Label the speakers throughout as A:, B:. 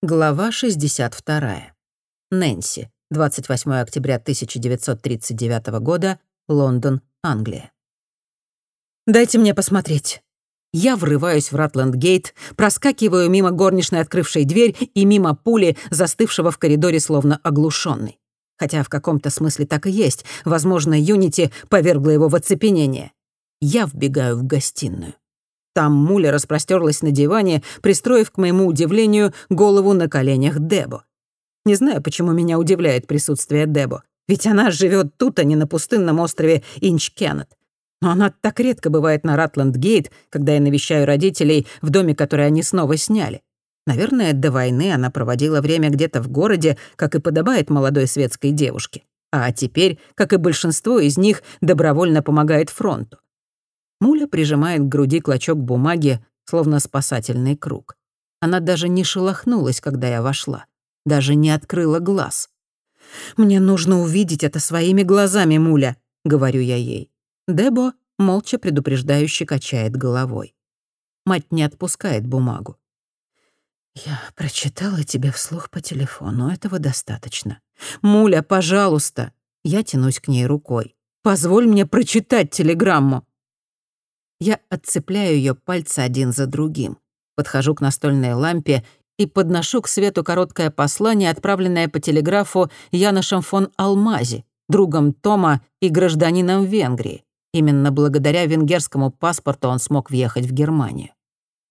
A: Глава 62. Нэнси. 28 октября 1939 года. Лондон, Англия. «Дайте мне посмотреть». Я врываюсь в Ратланд-гейт, проскакиваю мимо горничной, открывшей дверь, и мимо пули, застывшего в коридоре словно оглушенный. Хотя в каком-то смысле так и есть. Возможно, Юнити повергла его в оцепенение. Я вбегаю в гостиную. Там Муля распростерлась на диване, пристроив, к моему удивлению, голову на коленях Дебо. Не знаю, почему меня удивляет присутствие Дебо, ведь она живет тут, а не на пустынном острове Инчкеннет. Но она так редко бывает на Ратланд-Гейт, когда я навещаю родителей в доме, который они снова сняли. Наверное, до войны она проводила время где-то в городе, как и подобает молодой светской девушке. А теперь, как и большинство из них, добровольно помогает фронту. Муля прижимает к груди клочок бумаги, словно спасательный круг. Она даже не шелохнулась, когда я вошла. Даже не открыла глаз. «Мне нужно увидеть это своими глазами, Муля», — говорю я ей. Дебо молча предупреждающе качает головой. Мать не отпускает бумагу. «Я прочитала тебе вслух по телефону, этого достаточно. Муля, пожалуйста!» Я тянусь к ней рукой. «Позволь мне прочитать телеграмму!» Я отцепляю ее пальцы один за другим. Подхожу к настольной лампе и подношу к свету короткое послание, отправленное по телеграфу Яношем фон Алмази, другом Тома и гражданином Венгрии. Именно благодаря венгерскому паспорту он смог въехать в Германию.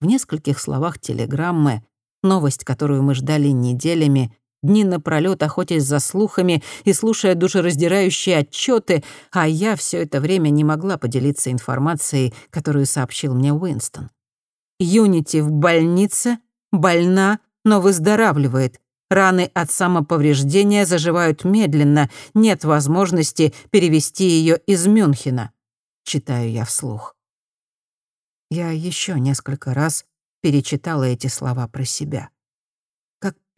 A: В нескольких словах телеграммы новость, которую мы ждали неделями, дни напролёт охотясь за слухами и слушая душераздирающие отчеты, а я все это время не могла поделиться информацией, которую сообщил мне Уинстон. Юнити в больнице, больна, но выздоравливает. Раны от самоповреждения заживают медленно, нет возможности перевести ее из Мюнхена. Читаю я вслух. Я еще несколько раз перечитала эти слова про себя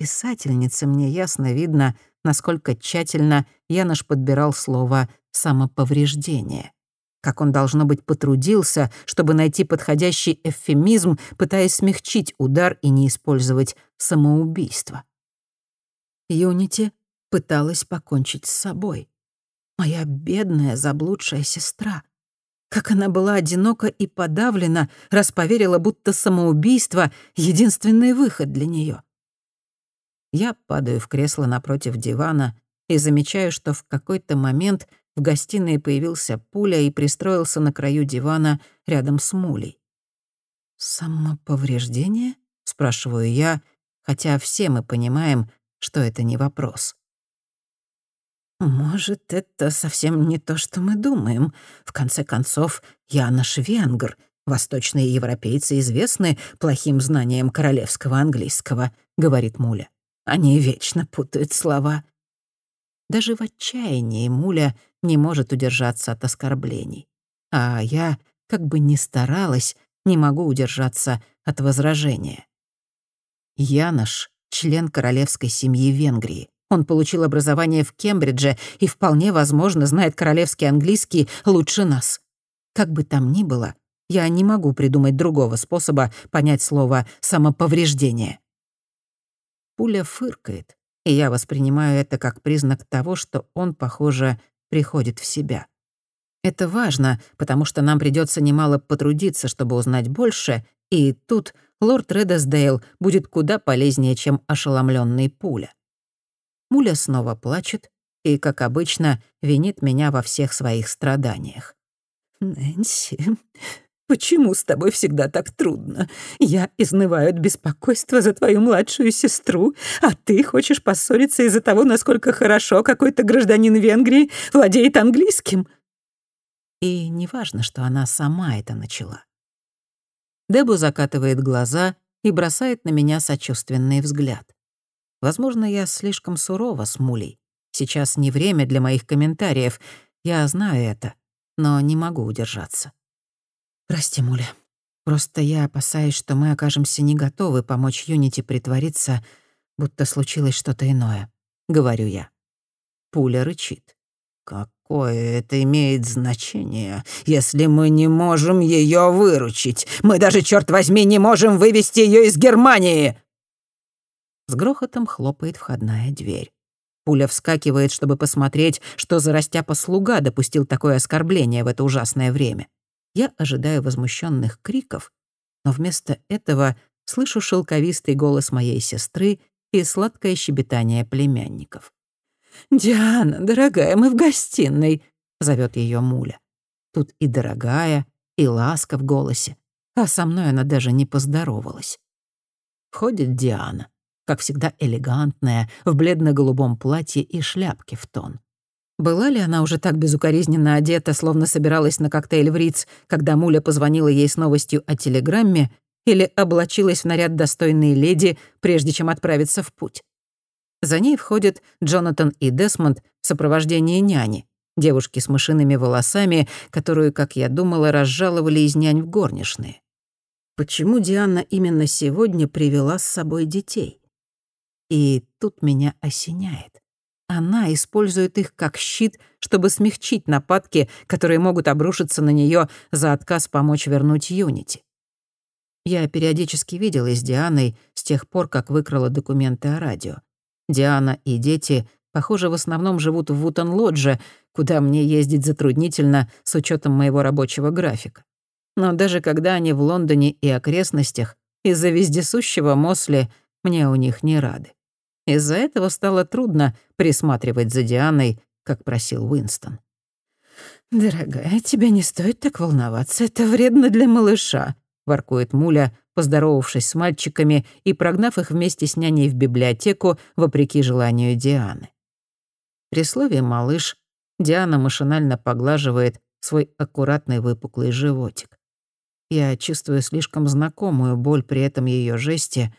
A: писательнице мне ясно видно, насколько тщательно Янош подбирал слово «самоповреждение». Как он, должно быть, потрудился, чтобы найти подходящий эвфемизм, пытаясь смягчить удар и не использовать самоубийство. Юнити пыталась покончить с собой. Моя бедная заблудшая сестра. Как она была одинока и подавлена, раз поверила, будто самоубийство — единственный выход для нее. Я падаю в кресло напротив дивана и замечаю, что в какой-то момент в гостиной появился пуля и пристроился на краю дивана рядом с мулей. «Самоповреждение?» — спрашиваю я, хотя все мы понимаем, что это не вопрос. «Может, это совсем не то, что мы думаем. В конце концов, я наш венгр. Восточные европейцы известны плохим знанием королевского английского», — говорит Муля. Они вечно путают слова. Даже в отчаянии Муля не может удержаться от оскорблений. А я, как бы ни старалась, не могу удержаться от возражения. Янош — член королевской семьи Венгрии. Он получил образование в Кембридже и вполне возможно знает королевский английский лучше нас. Как бы там ни было, я не могу придумать другого способа понять слово «самоповреждение». Пуля фыркает, и я воспринимаю это как признак того, что он, похоже, приходит в себя. Это важно, потому что нам придется немало потрудиться, чтобы узнать больше, и тут лорд Редесдейл будет куда полезнее, чем ошеломленный пуля. Муля снова плачет и, как обычно, винит меня во всех своих страданиях. «Нэнси, Почему с тобой всегда так трудно? Я изнываю от беспокойства за твою младшую сестру, а ты хочешь поссориться из-за того, насколько хорошо какой-то гражданин Венгрии владеет английским». И неважно, что она сама это начала. Дебу закатывает глаза и бросает на меня сочувственный взгляд. Возможно, я слишком сурова с Мулей. Сейчас не время для моих комментариев, я знаю это, но не могу удержаться. «Прости, Муля. Просто я опасаюсь, что мы окажемся не готовы помочь Юнити притвориться, будто случилось что-то иное», — говорю я. Пуля рычит. «Какое это имеет значение, если мы не можем ее выручить? Мы даже, черт возьми, не можем вывести ее из Германии!» С грохотом хлопает входная дверь. Пуля вскакивает, чтобы посмотреть, что за растяпа-слуга допустил такое оскорбление в это ужасное время. Я ожидаю возмущенных криков, но вместо этого слышу шелковистый голос моей сестры и сладкое щебетание племянников. «Диана, дорогая, мы в гостиной», — зовет ее Муля. Тут и дорогая, и ласка в голосе, а со мной она даже не поздоровалась. Входит Диана как всегда элегантная, в бледно-голубом платье и шляпке в тон. Была ли она уже так безукоризненно одета, словно собиралась на коктейль в Риц, когда Муля позвонила ей с новостью о телеграмме, или облачилась в наряд достойной леди, прежде чем отправиться в путь? За ней входят Джонатан и Десмонд в сопровождении няни, девушки с мышиными волосами, которую, как я думала, разжаловали из нянь в горничные. Почему Диана именно сегодня привела с собой детей? И тут меня осеняет. Она использует их как щит, чтобы смягчить нападки, которые могут обрушиться на нее за отказ помочь вернуть Юнити. Я периодически виделась с Дианой с тех пор, как выкрала документы о радио. Диана и дети, похоже, в основном живут в Вутон-Лодже, куда мне ездить затруднительно с учетом моего рабочего графика. Но даже когда они в Лондоне и окрестностях, из-за вездесущего Мосли мне у них не рады. Из-за этого стало трудно присматривать за Дианой, как просил Уинстон. «Дорогая, тебе не стоит так волноваться, это вредно для малыша», — воркует Муля, поздоровавшись с мальчиками и прогнав их вместе с няней в библиотеку, вопреки желанию Дианы. При слове «малыш» Диана машинально поглаживает свой аккуратный выпуклый животик. Я чувствую слишком знакомую боль при этом ее жесте,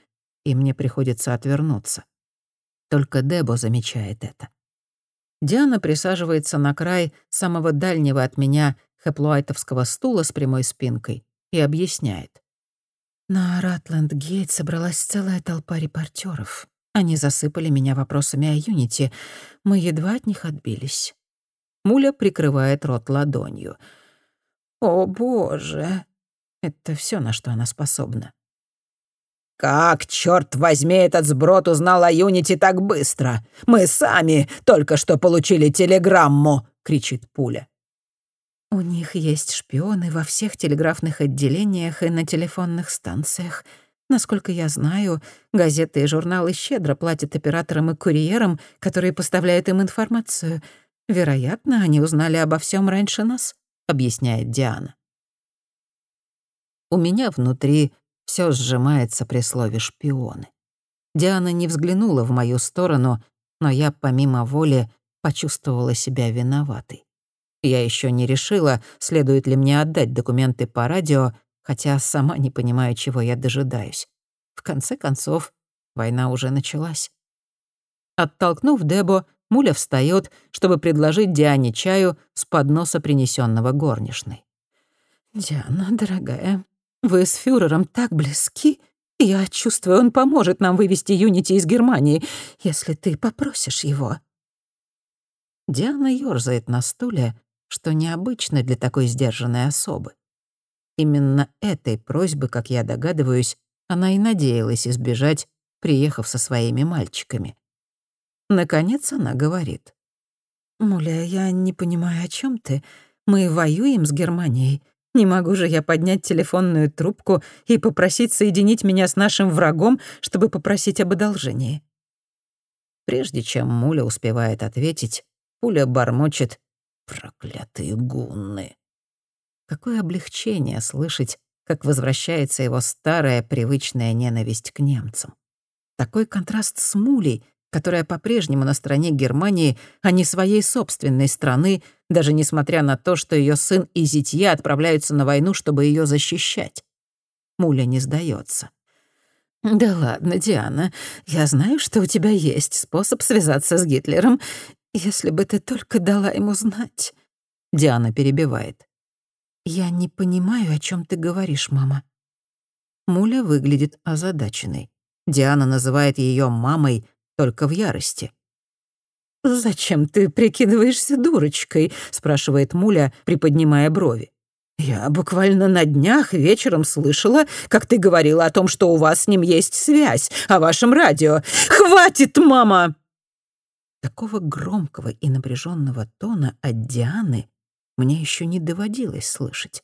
A: и мне приходится отвернуться. Только Дебо замечает это. Диана присаживается на край самого дальнего от меня хэплуайтовского стула с прямой спинкой и объясняет. На Ратленд-Гейт собралась целая толпа репортеров. Они засыпали меня вопросами о Юнити. Мы едва от них отбились. Муля прикрывает рот ладонью. «О, боже!» Это все, на что она способна. «Как, черт возьми, этот сброд узнал о Юнити так быстро? Мы сами только что получили телеграмму!» — кричит пуля. «У них есть шпионы во всех телеграфных отделениях и на телефонных станциях. Насколько я знаю, газеты и журналы щедро платят операторам и курьерам, которые поставляют им информацию. Вероятно, они узнали обо всем раньше нас», — объясняет Диана. У меня внутри все сжимается при слове «шпионы». Диана не взглянула в мою сторону, но я, помимо воли, почувствовала себя виноватой. Я еще не решила, следует ли мне отдать документы по радио, хотя сама не понимаю, чего я дожидаюсь. В конце концов, война уже началась. Оттолкнув Дебо, Муля встает, чтобы предложить Диане чаю с подноса, принесенного горничной. «Диана, дорогая, вы с фюрером так близки. Я чувствую, он поможет нам вывести Юнити из Германии, если ты попросишь его». Диана ёрзает на стуле, что необычно для такой сдержанной особы. Именно этой просьбы, как я догадываюсь, она и надеялась избежать, приехав со своими мальчиками. Наконец она говорит. «Муля, я не понимаю, о чем ты. Мы воюем с Германией. Не могу же я поднять телефонную трубку и попросить соединить меня с нашим врагом, чтобы попросить об одолжении. Прежде чем Муля успевает ответить, Пуля бормочет «Проклятые гунны». Какое облегчение слышать, как возвращается его старая привычная ненависть к немцам. Такой контраст с Мулей, которая по-прежнему на стороне Германии, а не своей собственной страны, даже несмотря на то, что ее сын и зятья отправляются на войну, чтобы ее защищать. Муля не сдается. «Да ладно, Диана, я знаю, что у тебя есть способ связаться с Гитлером, если бы ты только дала ему знать». Диана перебивает. «Я не понимаю, о чем ты говоришь, мама». Муля выглядит озадаченной. Диана называет ее мамой, только в ярости. «Зачем ты прикидываешься дурочкой?» — спрашивает Муля, приподнимая брови. Я буквально на днях вечером слышала, как ты говорила о том, что у вас с ним есть связь, о вашем радио. Хватит, мама!» Такого громкого и напряженного тона от Дианы мне еще не доводилось слышать.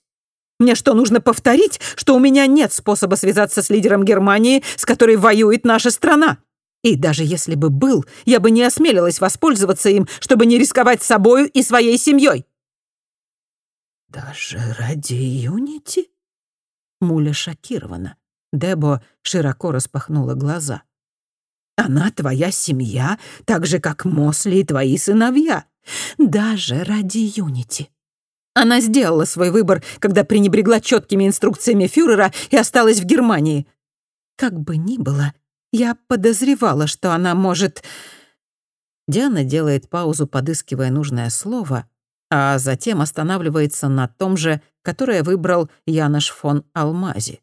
A: Мне что, нужно повторить, что у меня нет способа связаться с лидером Германии, с которой воюет наша страна? И даже если бы был, я бы не осмелилась воспользоваться им, чтобы не рисковать собою и своей семьей. «Даже ради Юнити?» Муля шокирована. Дебо широко распахнула глаза. «Она твоя семья, так же, как Мосли и твои сыновья. Даже ради Юнити». Она сделала свой выбор, когда пренебрегла четкими инструкциями фюрера и осталась в Германии. Как бы ни было, я подозревала, что она может... Диана делает паузу, подыскивая нужное слово, а затем останавливается на том же, которое выбрал Янош фон Алмази.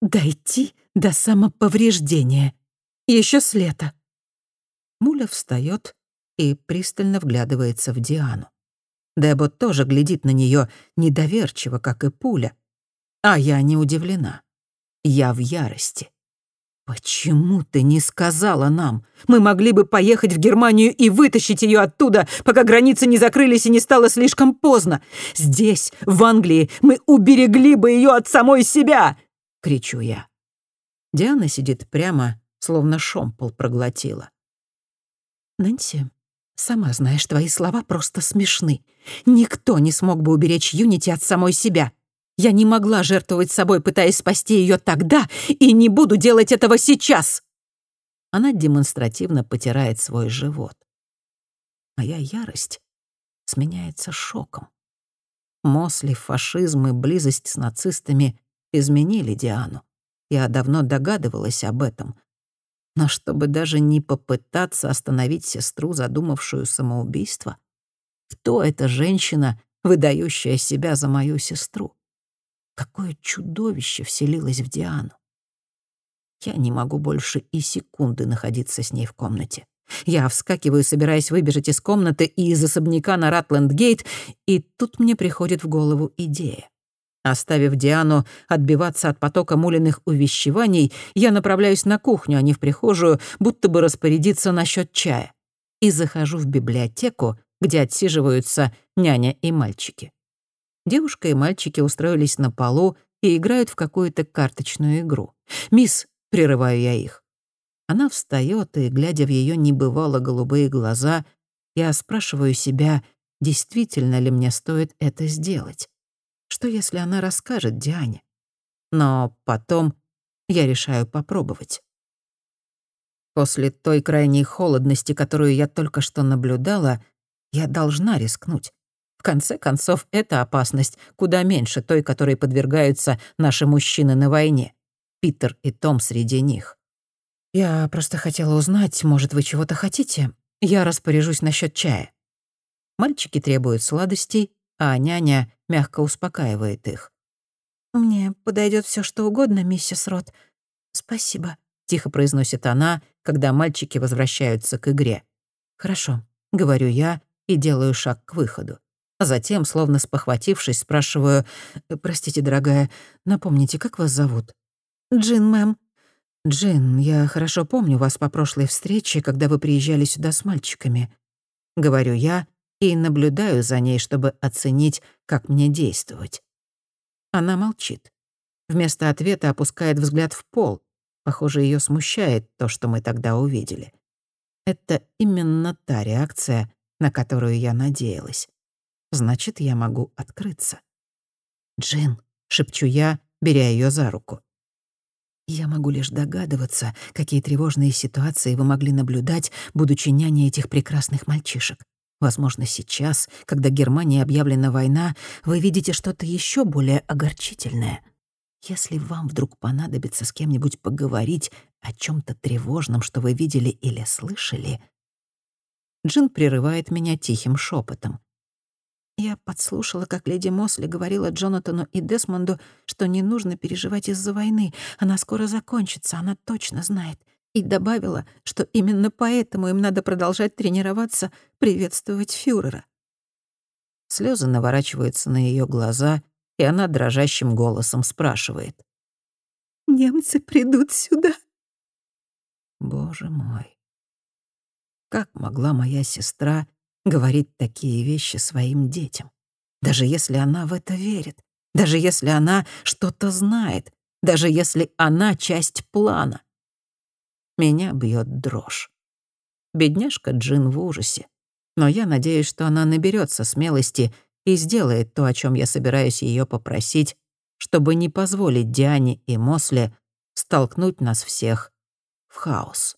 A: «Дойти до самоповреждения. Еще с лета». Муля встает и пристально вглядывается в Диану. Дебо тоже глядит на нее недоверчиво, как и пуля. А я не удивлена. Я в ярости. «Почему ты не сказала нам? Мы могли бы поехать в Германию и вытащить ее оттуда, пока границы не закрылись и не стало слишком поздно. Здесь, в Англии, мы уберегли бы ее от самой себя!» — кричу я. Диана сидит прямо, словно шомпол проглотила. «Нэнси, сама знаешь, твои слова просто смешны. Никто не смог бы уберечь Юнити от самой себя. Я не могла жертвовать собой, пытаясь спасти ее тогда, и не буду делать этого сейчас. Она демонстративно потирает свой живот. Моя ярость сменяется шоком. Мосли, фашизм и близость с нацистами изменили Диану. Я давно догадывалась об этом. Но чтобы даже не попытаться остановить сестру, задумавшую самоубийство, кто эта женщина, выдающая себя за мою сестру? Какое чудовище вселилось в Диану. Я не могу больше и секунды находиться с ней в комнате. Я вскакиваю, собираясь выбежать из комнаты и из особняка на Ратленд-гейт, и тут мне приходит в голову идея. Оставив Диану отбиваться от потока мулиных увещеваний, я направляюсь на кухню, а не в прихожую, будто бы распорядиться насчет чая. И захожу в библиотеку, где отсиживаются няня и мальчики. Девушка и мальчики устроились на полу и играют в какую-то карточную игру. «Мисс», — прерываю я их. Она встает и, глядя в ее небывало голубые глаза, я спрашиваю себя, действительно ли мне стоит это сделать. Что, если она расскажет Диане? Но потом я решаю попробовать. После той крайней холодности, которую я только что наблюдала, я должна рискнуть. В конце концов, эта опасность куда меньше той, которой подвергаются наши мужчины на войне. Питер и Том среди них. «Я просто хотела узнать, может, вы чего-то хотите? Я распоряжусь насчет чая». Мальчики требуют сладостей, а няня мягко успокаивает их. «Мне подойдет все, что угодно, миссис Рот. Спасибо», — тихо произносит она, когда мальчики возвращаются к игре. «Хорошо», — говорю я и делаю шаг к выходу. А затем, словно спохватившись, спрашиваю, «Простите, дорогая, напомните, как вас зовут?» «Джин, мэм». «Джин, я хорошо помню вас по прошлой встрече, когда вы приезжали сюда с мальчиками». Говорю я и наблюдаю за ней, чтобы оценить, как мне действовать. Она молчит. Вместо ответа опускает взгляд в пол. Похоже, ее смущает то, что мы тогда увидели. Это именно та реакция, на которую я надеялась значит, я могу открыться. «Джин», — шепчу я, беря ее за руку. Я могу лишь догадываться, какие тревожные ситуации вы могли наблюдать, будучи няней этих прекрасных мальчишек. Возможно, сейчас, когда Германии объявлена война, вы видите что-то еще более огорчительное. Если вам вдруг понадобится с кем-нибудь поговорить о чем то тревожном, что вы видели или слышали... Джин прерывает меня тихим шепотом. Я подслушала, как леди Мосли говорила Джонатану и Десмонду, что не нужно переживать из-за войны. Она скоро закончится, она точно знает. И добавила, что именно поэтому им надо продолжать тренироваться, приветствовать фюрера. Слезы наворачиваются на ее глаза, и она дрожащим голосом спрашивает.
B: «Немцы придут сюда?»
A: Боже мой. Как могла моя сестра говорить такие вещи своим детям? Даже если она в это верит, даже если она что-то знает, даже если она часть плана. Меня бьет дрожь. Бедняжка Джин в ужасе. Но я надеюсь, что она наберется смелости и сделает то, о чем я собираюсь ее попросить, чтобы не позволить Диане и Мосле столкнуть нас всех в хаос.